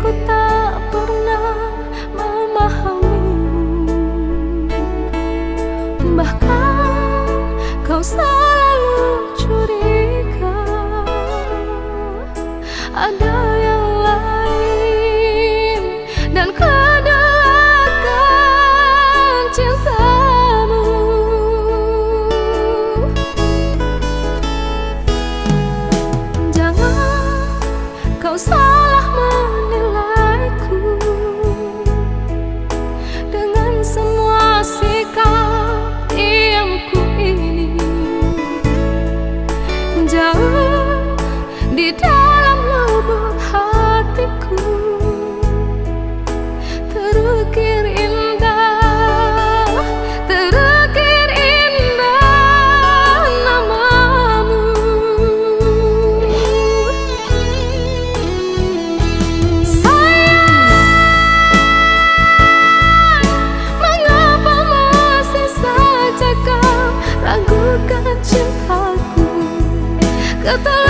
ku tak pernah memahamimu Bahkan kau selalu curiga. đi theo Tanta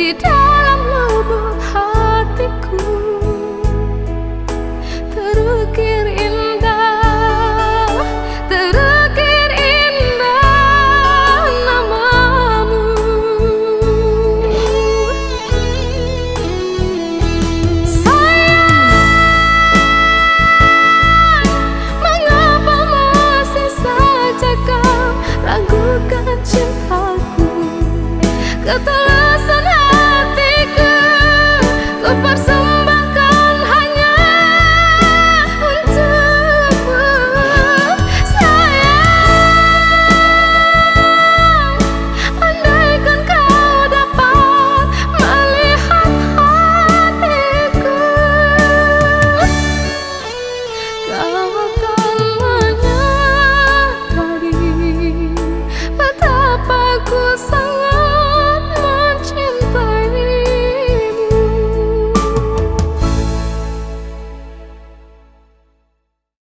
di dalam lubuk hatiku. Terukir indah terukir indah namamu. Sayang mengapa masih saja kau ragukan cintaku? Kata